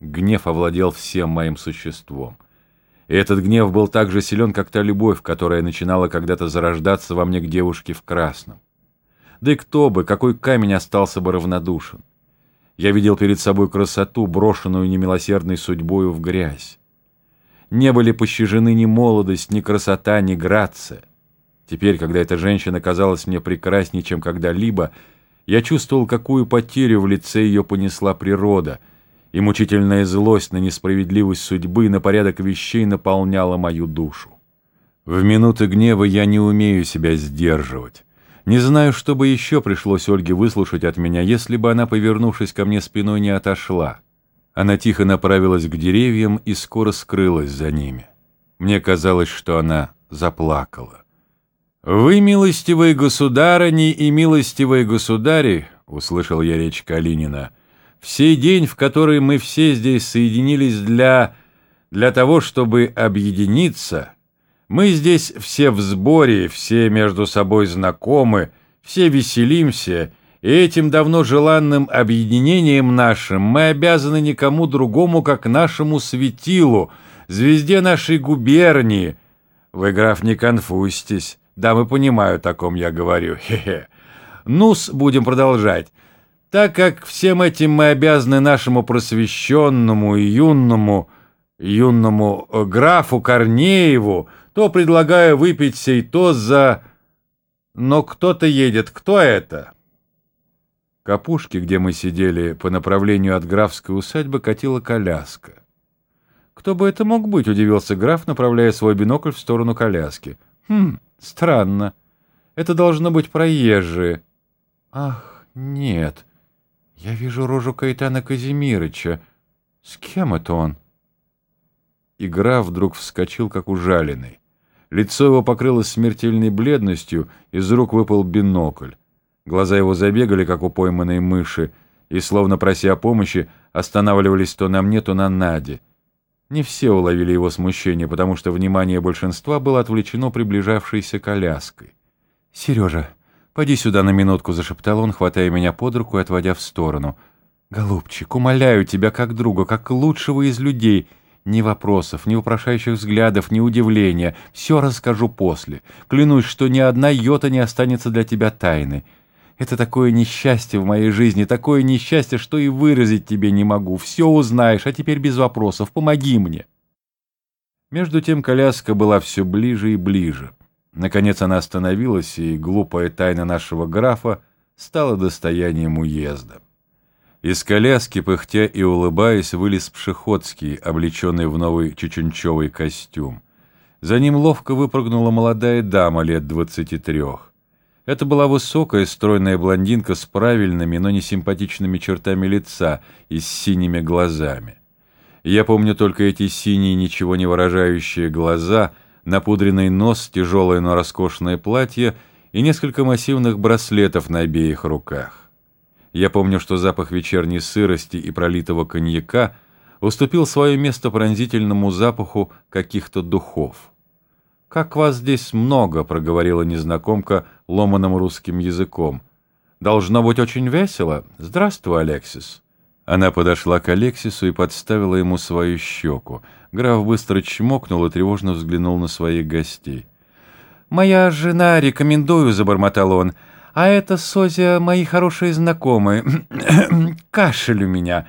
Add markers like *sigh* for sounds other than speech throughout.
Гнев овладел всем моим существом. И этот гнев был так же силен, как та любовь, которая начинала когда-то зарождаться во мне к девушке в красном. Да и кто бы, какой камень остался бы равнодушен? Я видел перед собой красоту, брошенную немилосердной судьбою в грязь. Не были пощажены ни молодость, ни красота, ни грация. Теперь, когда эта женщина казалась мне прекраснее, чем когда-либо, я чувствовал, какую потерю в лице ее понесла природа — и мучительная злость на несправедливость судьбы на порядок вещей наполняла мою душу. В минуты гнева я не умею себя сдерживать. Не знаю, что бы еще пришлось Ольге выслушать от меня, если бы она, повернувшись ко мне спиной, не отошла. Она тихо направилась к деревьям и скоро скрылась за ними. Мне казалось, что она заплакала. «Вы, милостивые государыни и милостивые государи», — услышал я речь Калинина, — в сей день, в который мы все здесь соединились для... для того, чтобы объединиться, мы здесь все в сборе, все между собой знакомы, все веселимся, и этим давно желанным объединением нашим мы обязаны никому другому, как нашему светилу, звезде нашей губернии. Вы, граф, не конфузьтесь. Да, мы понимаю, о таком я говорю. Хе-хе. Ну-с, будем продолжать. Так как всем этим мы обязаны нашему просвещенному и юному, юному э, графу Корнееву, то предлагаю выпить сей тост за... Но кто-то едет. Кто это? К опушке, где мы сидели по направлению от графской усадьбы, катила коляска. «Кто бы это мог быть?» — удивился граф, направляя свой бинокль в сторону коляски. «Хм, странно. Это должно быть проезжие». «Ах, нет. Я вижу рожу Каэтана Казимирыча. С кем это он? Игра вдруг вскочил, как ужаленный. Лицо его покрылось смертельной бледностью, из рук выпал бинокль. Глаза его забегали, как у пойманной мыши, и, словно прося о помощи, останавливались то на мне, то на Наде. Не все уловили его смущение, потому что внимание большинства было отвлечено приближавшейся коляской. «Сережа, «Поди сюда на минутку», — зашептал он, хватая меня под руку и отводя в сторону. «Голубчик, умоляю тебя как друга, как лучшего из людей. Ни вопросов, ни вопрошающих взглядов, ни удивления. Все расскажу после. Клянусь, что ни одна йота не останется для тебя тайны. Это такое несчастье в моей жизни, такое несчастье, что и выразить тебе не могу. Все узнаешь, а теперь без вопросов. Помоги мне». Между тем коляска была все ближе и ближе. Наконец она остановилась, и глупая тайна нашего графа стала достоянием уезда. Из коляски, пыхтя и улыбаясь, вылез Пшеходский, облеченный в новый чечунчевый костюм. За ним ловко выпрыгнула молодая дама лет двадцати трех. Это была высокая, стройная блондинка с правильными, но не симпатичными чертами лица и с синими глазами. Я помню только эти синие, ничего не выражающие глаза — напудренный нос, тяжелое, но роскошное платье и несколько массивных браслетов на обеих руках. Я помню, что запах вечерней сырости и пролитого коньяка уступил свое место пронзительному запаху каких-то духов. «Как вас здесь много», — проговорила незнакомка ломаным русским языком. «Должно быть очень весело. Здравствуй, Алексис». Она подошла к Алексису и подставила ему свою щеку. Граф быстро чмокнул и тревожно взглянул на своих гостей. «Моя жена, рекомендую», — забормотал он. «А это, Созя, мои хорошие знакомые. *clears throat* Кашель у меня».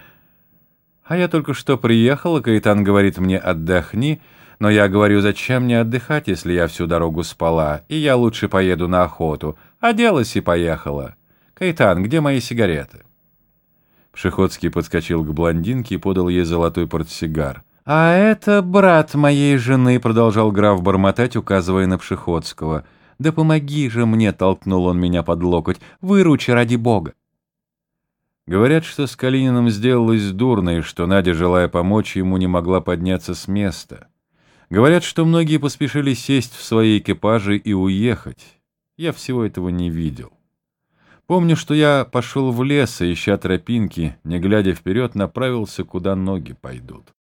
«А я только что приехала, Каэтан говорит мне, отдохни». Но я говорю, зачем мне отдыхать, если я всю дорогу спала, и я лучше поеду на охоту. Оделась и поехала. Каэтан, где мои сигареты?» Пшеходский подскочил к блондинке и подал ей золотой портсигар. «А это брат моей жены», — продолжал граф бормотать, указывая на Пшеходского. «Да помоги же мне», — толкнул он меня под локоть. «Выручи ради бога». Говорят, что с Калининым сделалось дурно, и что Надя, желая помочь ему, не могла подняться с места. Говорят, что многие поспешили сесть в свои экипажи и уехать. Я всего этого не видел. Помню, что я пошел в лес, ища тропинки, не глядя вперед, направился, куда ноги пойдут.